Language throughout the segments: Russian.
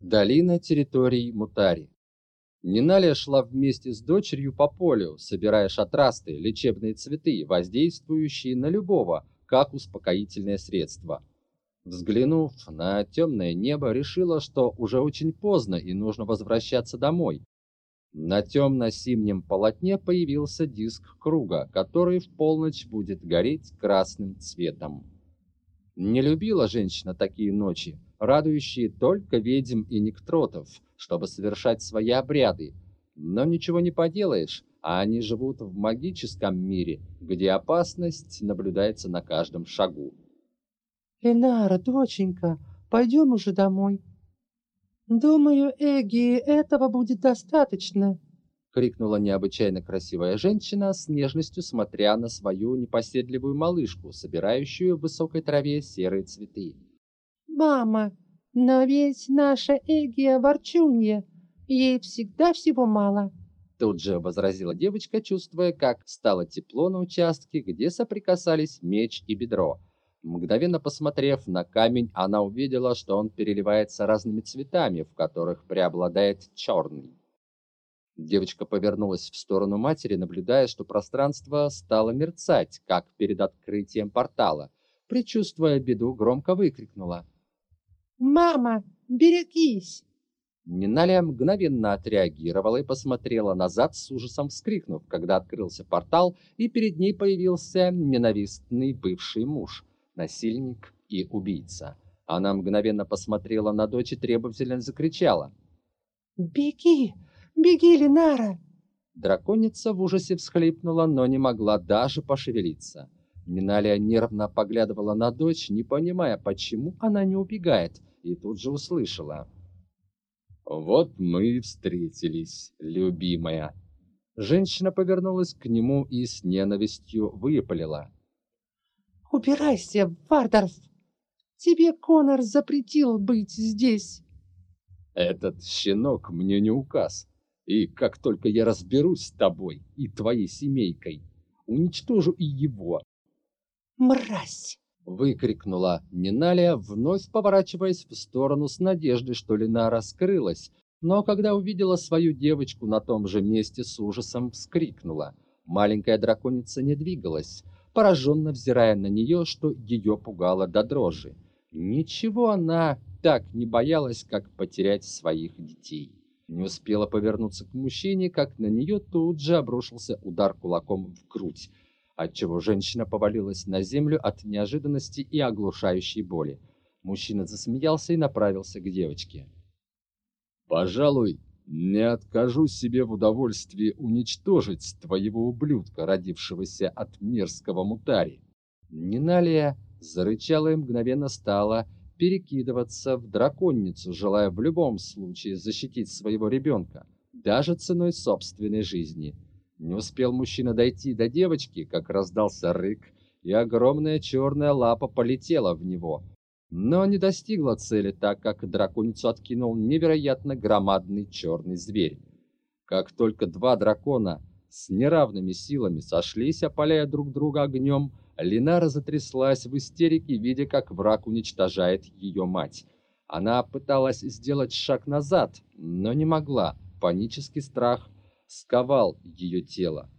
Долина территорий Мутари. Ниналия шла вместе с дочерью по полю, собирая шатрасты, лечебные цветы, воздействующие на любого, как успокоительное средство. Взглянув на темное небо, решила, что уже очень поздно и нужно возвращаться домой. На темно-синем полотне появился диск круга, который в полночь будет гореть красным цветом. Не любила женщина такие ночи, радующие только ведьм и нектротов, чтобы совершать свои обряды. Но ничего не поделаешь, а они живут в магическом мире, где опасность наблюдается на каждом шагу. «Ленара, доченька, пойдем уже домой». «Думаю, Эгги, этого будет достаточно», — крикнула необычайно красивая женщина с нежностью, смотря на свою непоседливую малышку, собирающую в высокой траве серые цветы. «Мама, но ведь наша Эгия ворчунья, ей всегда всего мало». Тут же возразила девочка, чувствуя, как стало тепло на участке, где соприкасались меч и бедро. Мгновенно посмотрев на камень, она увидела, что он переливается разными цветами, в которых преобладает черный. Девочка повернулась в сторону матери, наблюдая, что пространство стало мерцать, как перед открытием портала. Причувствуя беду, громко выкрикнула. «Мама, берегись!» Ниналя мгновенно отреагировала и посмотрела назад с ужасом вскрикнув, когда открылся портал, и перед ней появился ненавистный бывший муж, насильник и убийца. Она мгновенно посмотрела на дочь и требовательно закричала. «Беги! Беги, Ленара!» Драконица в ужасе всхлипнула, но не могла даже пошевелиться. Ниналия нервно поглядывала на дочь, не понимая, почему она не убегает, и тут же услышала. «Вот мы и встретились, любимая». Женщина повернулась к нему и с ненавистью выпалила. «Убирайся, Вардорф! Тебе Конор запретил быть здесь!» «Этот щенок мне не указ, и как только я разберусь с тобой и твоей семейкой, уничтожу и его, «Мразь!» — выкрикнула Ниналия, вновь поворачиваясь в сторону с надеждой, что Лина раскрылась, но когда увидела свою девочку на том же месте, с ужасом вскрикнула. Маленькая драконица не двигалась, пораженно взирая на нее, что ее пугало до дрожи. Ничего она так не боялась, как потерять своих детей. Не успела повернуться к мужчине, как на нее тут же обрушился удар кулаком в грудь отчего женщина повалилась на землю от неожиданности и оглушающей боли. Мужчина засмеялся и направился к девочке. «Пожалуй, не откажу себе в удовольствии уничтожить твоего ублюдка, родившегося от мерзкого мутари». Ниналия зарычала и мгновенно стала перекидываться в драконницу, желая в любом случае защитить своего ребенка, даже ценой собственной жизни – не успел мужчина дойти до девочки, как раздался рык, и огромная черная лапа полетела в него. Но не достигла цели, так как драконицу откинул невероятно громадный черный зверь. Как только два дракона с неравными силами сошлись, опаляя друг друга огнем, Линара затряслась в истерике, видя, как враг уничтожает ее мать. Она пыталась сделать шаг назад, но не могла. Панический страх сковал ее тело.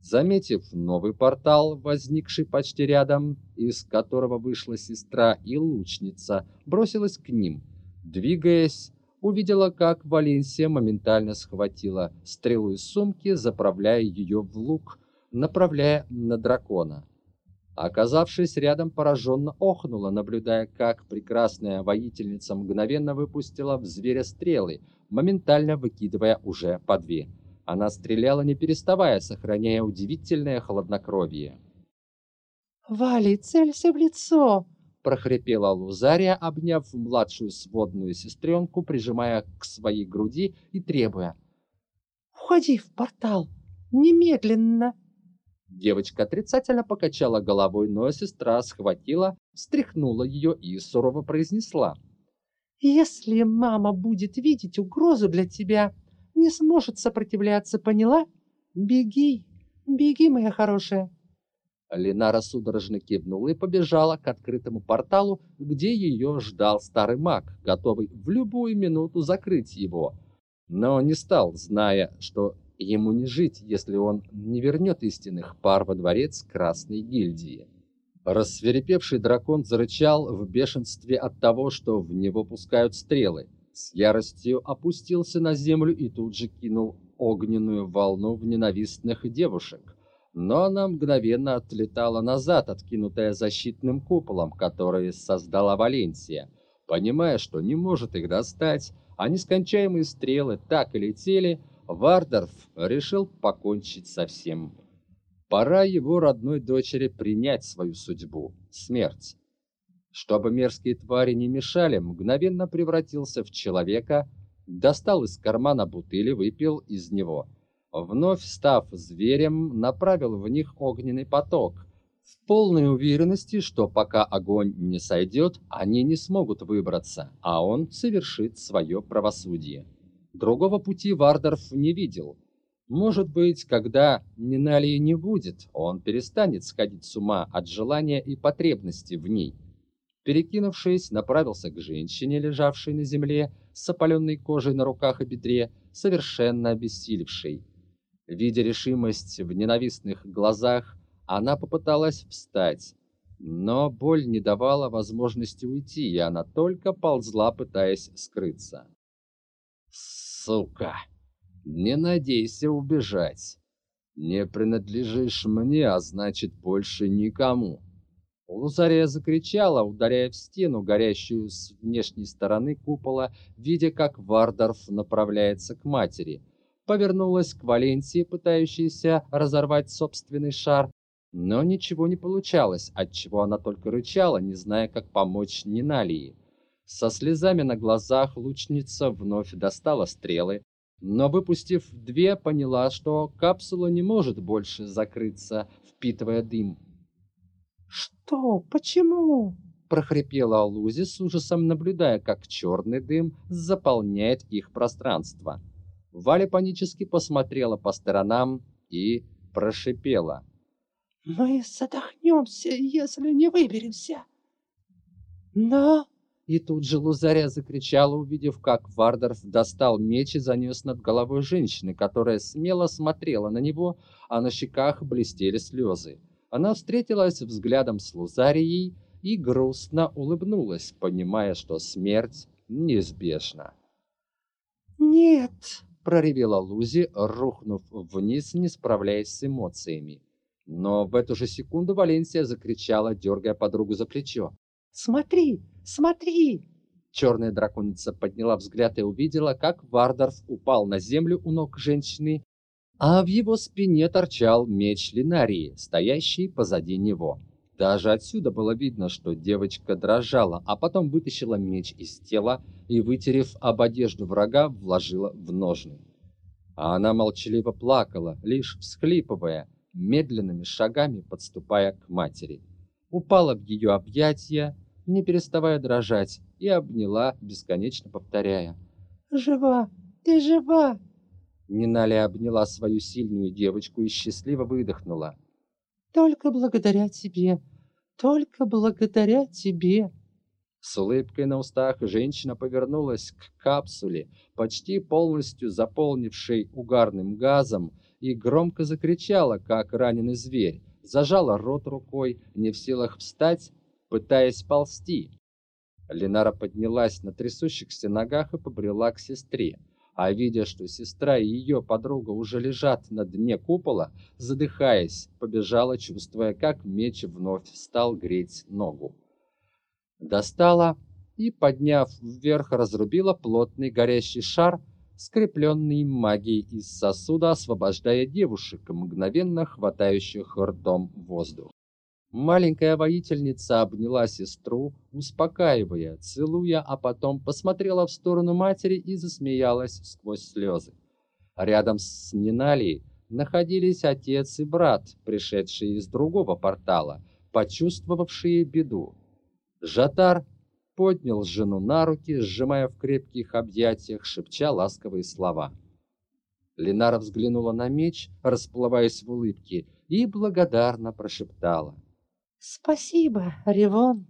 Заметив новый портал, возникший почти рядом, из которого вышла сестра и лучница, бросилась к ним. Двигаясь, увидела, как Валенсия моментально схватила стрелу из сумки, заправляя ее в лук, направляя на дракона. Оказавшись рядом, пораженно охнула, наблюдая, как прекрасная воительница мгновенно выпустила в зверя стрелы, моментально выкидывая уже по две. Она стреляла не переставая, сохраняя удивительное хладнокровие. «Вали, целься в лицо!» — прохрипела Лузария, обняв младшую сводную сестренку, прижимая к своей груди и требуя. «Входи в портал! Немедленно!» Девочка отрицательно покачала головой, но сестра схватила, встряхнула ее и сурово произнесла. «Если мама будет видеть угрозу для тебя, не сможет сопротивляться, поняла? Беги, беги, моя хорошая. Ленара судорожно кивнула и побежала к открытому порталу, где ее ждал старый маг, готовый в любую минуту закрыть его. Но не стал, зная, что ему не жить, если он не вернет истинных пар во дворец Красной Гильдии. Рассверепевший дракон зарычал в бешенстве от того, что в него пускают стрелы. С яростью опустился на землю и тут же кинул огненную волну в ненавистных девушек но она мгновенно отлетала назад, откинутая защитным куполом, который создала Валенсия. Понимая, что не может их достать, а нескончаемые стрелы так и летели, Вардорф решил покончить со всем. Пора его родной дочери принять свою судьбу — смерть. Чтобы мерзкие твари не мешали, мгновенно превратился в человека, достал из кармана бутыль и выпил из него — вновь став зверем, направил в них огненный поток, в полной уверенности, что пока огонь не сойдет, они не смогут выбраться, а он совершит свое правосудие. Другого пути Вардорф не видел. Может быть, когда Ниналии не будет, он перестанет сходить с ума от желания и потребности в ней. Перекинувшись, направился к женщине, лежавшей на земле, с опаленной кожей на руках и бедре, совершенно обессилевшей. Видя решимость в ненавистных глазах, она попыталась встать, но боль не давала возможности уйти, и она только ползла, пытаясь скрыться. «Сука! Не надейся убежать! Не принадлежишь мне, а значит, больше никому!» Лузария закричала, ударяя в стену, горящую с внешней стороны купола, видя, как Вардорф направляется к матери – повернулась к Валенсии, пытающейся разорвать собственный шар, но ничего не получалось, отчего она только рычала, не зная, как помочь Ниналии. Со слезами на глазах лучница вновь достала стрелы, но, выпустив две, поняла, что капсула не может больше закрыться, впитывая дым. «Что? Почему?» — прохрипела Лузи с ужасом, наблюдая, как черный дым заполняет их пространство. Валя панически посмотрела по сторонам и прошипела. «Мы задохнемся, если не выберемся!» «Но...» И тут же Лузаря закричала, увидев, как Вардорф достал меч и занес над головой женщины, которая смело смотрела на него, а на щеках блестели слезы. Она встретилась взглядом с Лузарией и грустно улыбнулась, понимая, что смерть неизбежна. «Нет!» проревела Лузи, рухнув вниз, не справляясь с эмоциями. Но в эту же секунду Валенсия закричала, дергая подругу за плечо. «Смотри! Смотри!» Черная драконица подняла взгляд и увидела, как Вардорф упал на землю у ног женщины, а в его спине торчал меч Линарии, стоящий позади него. Даже отсюда было видно, что девочка дрожала, а потом вытащила меч из тела и, вытерев об одежду врага, вложила в ножны. А она молчаливо плакала, лишь всхлипывая, медленными шагами подступая к матери. Упала в ее объятия, не переставая дрожать, и обняла, бесконечно повторяя. «Жива! Ты жива!» Ниналя обняла свою сильную девочку и счастливо выдохнула. Только благодаря тебе, только благодаря тебе. С улыбкой на устах женщина повернулась к капсуле, почти полностью заполнившей угарным газом, и громко закричала, как раненый зверь, зажала рот рукой, не в силах встать, пытаясь ползти. Ленара поднялась на трясущихся ногах и побрела к сестре а видя, что сестра и ее подруга уже лежат на дне купола, задыхаясь, побежала, чувствуя, как меч вновь стал греть ногу. Достала и, подняв вверх, разрубила плотный горящий шар, скрепленный магией из сосуда, освобождая девушек, мгновенно хватающих ртом воздух. Маленькая воительница обняла сестру, успокаивая, целуя, а потом посмотрела в сторону матери и засмеялась сквозь слезы. Рядом с Ниналией находились отец и брат, пришедшие из другого портала, почувствовавшие беду. Жатар поднял жену на руки, сжимая в крепких объятиях, шепча ласковые слова. Ленара взглянула на меч, расплываясь в улыбке, и благодарно прошептала. «Спасибо, Ревон».